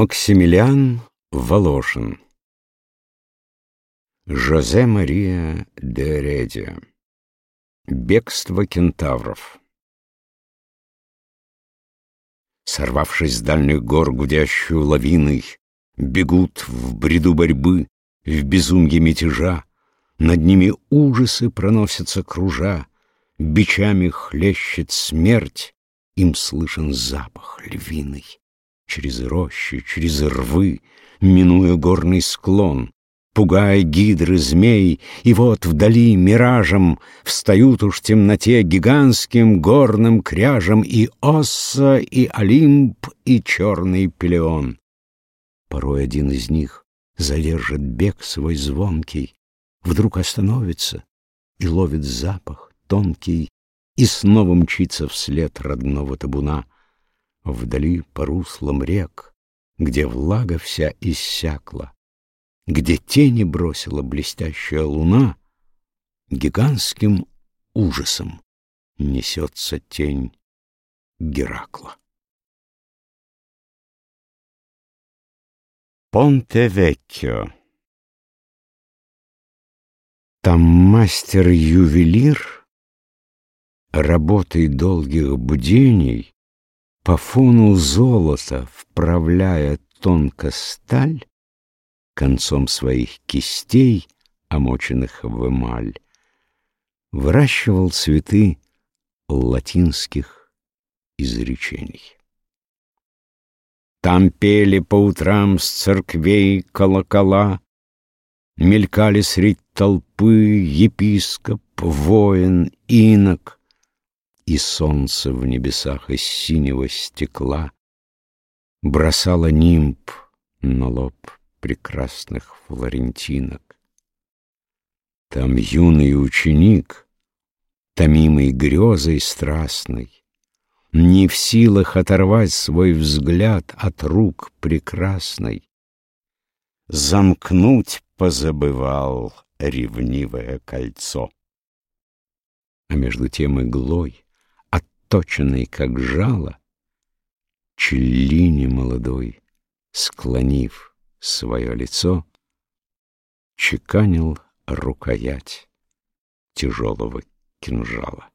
Максимилиан Волошин. Жозе Мария де Редия Бегство кентавров. Сорвавшись с дальних гор гудящую лавиной, Бегут в бреду борьбы, в безумье мятежа, Над ними ужасы проносятся кружа, Бичами хлещет смерть, им слышен запах львиный через рощи, через рвы, минуя горный склон, пугая гидры змей, и вот вдали миражем встают уж в темноте гигантским горным кряжем и Осса, и Олимп, и черный пелеон. Порой один из них задержит бег свой звонкий, вдруг остановится и ловит запах тонкий, и снова мчится вслед родного табуна — Вдали по руслам рек, Где влага вся иссякла, Где тени бросила блестящая луна, Гигантским ужасом Несется тень Геракла. Понте-Веккио Там мастер-ювелир Работой долгих бдений по фону золота, вправляя тонко сталь, Концом своих кистей, омоченных в эмаль, Выращивал цветы латинских изречений. Там пели по утрам с церквей колокола, Мелькали средь толпы епископ, воин, инок — и солнце в небесах из синего стекла Бросало нимб на лоб прекрасных флорентинок. Там юный ученик, томимый грезой страстной, Не в силах оторвать свой взгляд от рук прекрасной, Замкнуть позабывал ревнивое кольцо. А между тем иглой отточенный, как жало, Челлини молодой, склонив свое лицо, Чеканил рукоять тяжелого кинжала.